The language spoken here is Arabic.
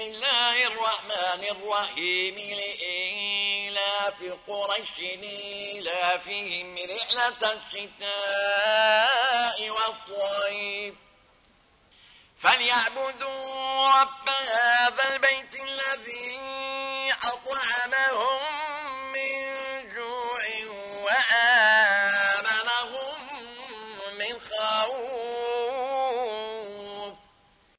بسم الله الرحمن الرحيم لإيلاف قريش لإلافهم رحلة الشتاء والصيف فليعبدوا رب هذا البيت الذي أطعمهم من جوع وآمنهم من خوف